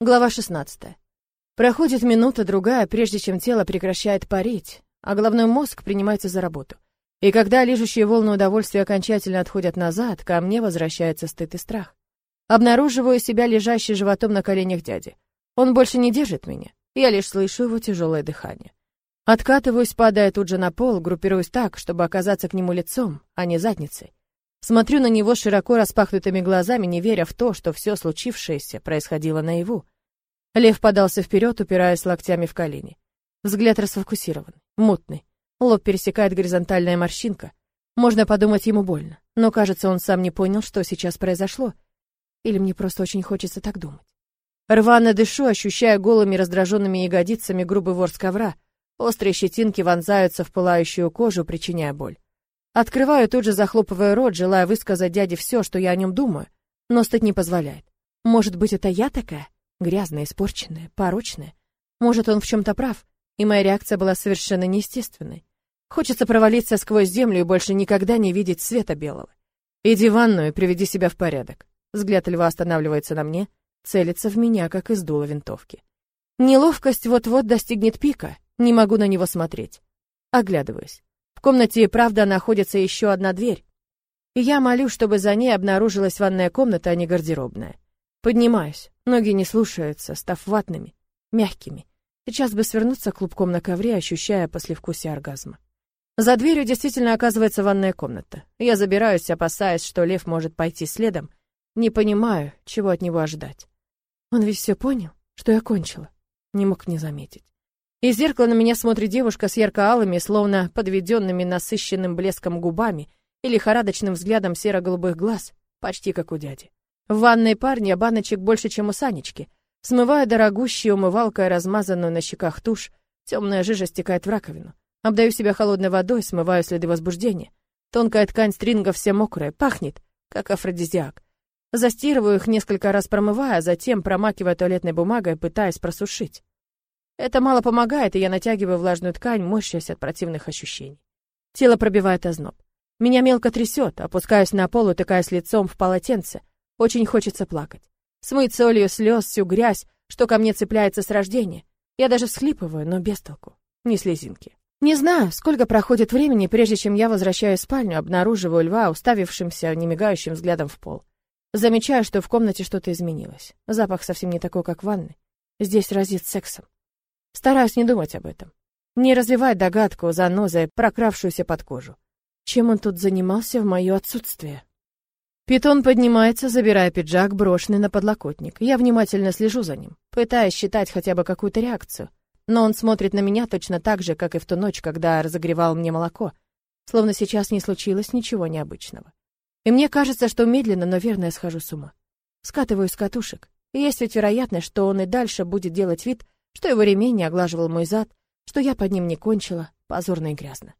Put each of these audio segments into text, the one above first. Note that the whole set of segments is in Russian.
Глава 16. Проходит минута-другая, прежде чем тело прекращает парить, а головной мозг принимается за работу. И когда лижущие волны удовольствия окончательно отходят назад, ко мне возвращается стыд и страх. Обнаруживаю себя лежащей животом на коленях дяди. Он больше не держит меня, я лишь слышу его тяжелое дыхание. Откатываюсь, падая тут же на пол, группируюсь так, чтобы оказаться к нему лицом, а не задницей. Смотрю на него широко распахнутыми глазами, не веря в то, что все случившееся происходило наяву. Лев подался вперед, упираясь локтями в колени. Взгляд расфокусирован, мутный. Лоб пересекает горизонтальная морщинка. Можно подумать, ему больно. Но, кажется, он сам не понял, что сейчас произошло. Или мне просто очень хочется так думать. Рвано дышу, ощущая голыми раздраженными ягодицами грубый ворс ковра. Острые щетинки вонзаются в пылающую кожу, причиняя боль. Открываю, тут же захлопывая рот, желая высказать дяде все, что я о нем думаю, но стыд не позволяет. Может быть, это я такая? Грязная, испорченная, порочная? Может, он в чем-то прав, и моя реакция была совершенно неестественной. Хочется провалиться сквозь землю и больше никогда не видеть света белого. Иди в ванную приведи себя в порядок. Взгляд льва останавливается на мне, целится в меня, как из дула винтовки. Неловкость вот-вот достигнет пика, не могу на него смотреть. Оглядываюсь. В комнате, правда, находится еще одна дверь. И я молю, чтобы за ней обнаружилась ванная комната, а не гардеробная. Поднимаюсь. Ноги не слушаются, став ватными, мягкими. Сейчас бы свернуться клубком на ковре, ощущая послевкусие оргазма. За дверью действительно оказывается ванная комната. Я забираюсь, опасаясь, что лев может пойти следом. Не понимаю, чего от него ожидать. Он ведь все понял, что я кончила. Не мог не заметить. Из зеркала на меня смотрит девушка с ярко-алыми, словно подведенными насыщенным блеском губами и лихорадочным взглядом серо-голубых глаз, почти как у дяди. В ванной парня баночек больше, чем у Санечки. Смываю дорогущей умывалкой размазанную на щеках тушь, темная жижа стекает в раковину. Обдаю себя холодной водой, смываю следы возбуждения. Тонкая ткань стрингов вся мокрая, пахнет, как афродизиак. Застирываю их несколько раз промывая, а затем промакивая туалетной бумагой, пытаясь просушить. Это мало помогает, и я натягиваю влажную ткань, морщась от противных ощущений. Тело пробивает озноб. Меня мелко трясет, опускаюсь на пол, утыкаясь лицом в полотенце. Очень хочется плакать. Смыть солью слез всю грязь, что ко мне цепляется с рождения. Я даже всхлипываю, но без толку. Ни слезинки. Не знаю, сколько проходит времени, прежде чем я возвращаюсь в спальню, обнаруживаю льва, уставившимся немигающим взглядом в пол. Замечаю, что в комнате что-то изменилось. Запах совсем не такой, как в ванной. Здесь разит сексом. Стараюсь не думать об этом. Не развивать догадку, занозой, прокравшуюся под кожу. Чем он тут занимался в мое отсутствие? Питон поднимается, забирая пиджак, брошенный на подлокотник. Я внимательно слежу за ним, пытаясь считать хотя бы какую-то реакцию. Но он смотрит на меня точно так же, как и в ту ночь, когда разогревал мне молоко, словно сейчас не случилось ничего необычного. И мне кажется, что медленно, но верно я схожу с ума. Скатываюсь с катушек. И есть ведь вероятность, что он и дальше будет делать вид, что его ремень не оглаживал мой зад, что я под ним не кончила, позорно и грязно.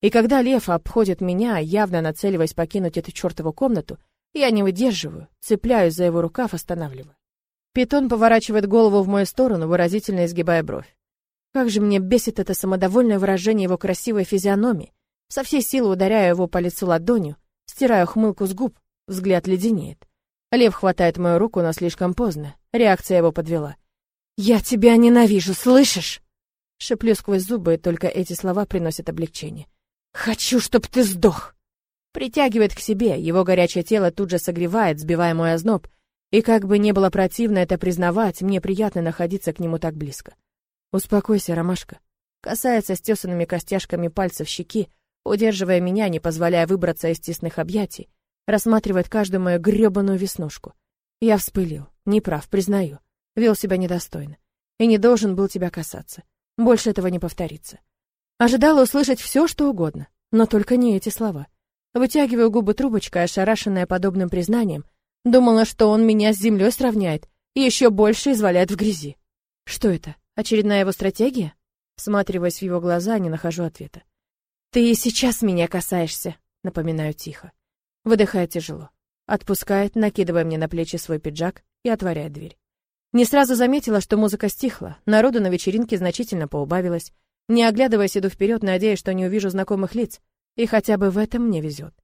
И когда лев обходит меня, явно нацеливаясь покинуть эту чертову комнату, я не выдерживаю, цепляюсь за его рукав, останавливаю. Питон поворачивает голову в мою сторону, выразительно изгибая бровь. Как же мне бесит это самодовольное выражение его красивой физиономии. Со всей силы ударяю его по лицу ладонью, стираю хмылку с губ, взгляд леденеет. Лев хватает мою руку, но слишком поздно. Реакция его подвела. «Я тебя ненавижу, слышишь?» Шеплю сквозь зубы, только эти слова приносят облегчение. «Хочу, чтоб ты сдох!» Притягивает к себе, его горячее тело тут же согревает, сбивая мой озноб, и как бы не было противно это признавать, мне приятно находиться к нему так близко. «Успокойся, ромашка», касается стесанными костяшками пальцев щеки, удерживая меня, не позволяя выбраться из тесных объятий, рассматривает каждую мою грёбаную веснушку. Я вспылил, неправ, признаю. Вел себя недостойно. И не должен был тебя касаться. Больше этого не повторится. Ожидала услышать все, что угодно, но только не эти слова. Вытягиваю губы трубочкой, ошарашенная подобным признанием, думала, что он меня с землей сравняет и еще больше изваляет в грязи. Что это? Очередная его стратегия? Всматриваясь в его глаза, не нахожу ответа. «Ты и сейчас меня касаешься», — напоминаю тихо. Выдыхает тяжело. Отпускает, накидывая мне на плечи свой пиджак и отворяет дверь. Не сразу заметила, что музыка стихла, народу на вечеринке значительно поубавилось. Не оглядываясь, иду вперед, надеясь, что не увижу знакомых лиц. И хотя бы в этом мне везет.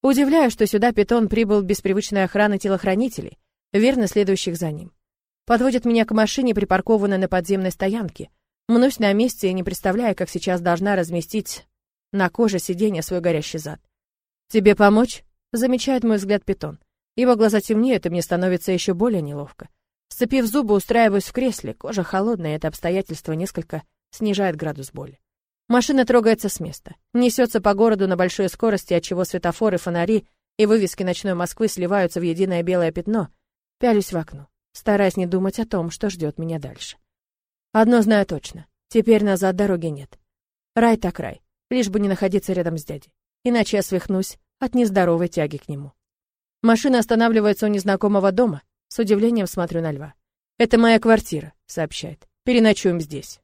Удивляю, что сюда питон прибыл без привычной охраны телохранителей, верно следующих за ним. Подводит меня к машине, припаркованной на подземной стоянке. Мнусь на месте не представляя, как сейчас должна разместить на коже сиденья свой горящий зад. «Тебе помочь?» — замечает мой взгляд питон. Его глаза темнеют, и мне становится еще более неловко. Сцепив зубы, устраиваюсь в кресле, кожа холодная, это обстоятельство несколько снижает градус боли. Машина трогается с места, несется по городу на большой скорости, отчего светофоры, фонари и вывески ночной Москвы сливаются в единое белое пятно. Пялюсь в окно, стараясь не думать о том, что ждет меня дальше. Одно знаю точно. Теперь назад дороги нет. Рай так рай, лишь бы не находиться рядом с дядей. Иначе я свихнусь от нездоровой тяги к нему. Машина останавливается у незнакомого дома. С удивлением смотрю на льва. «Это моя квартира», — сообщает. «Переночуем здесь».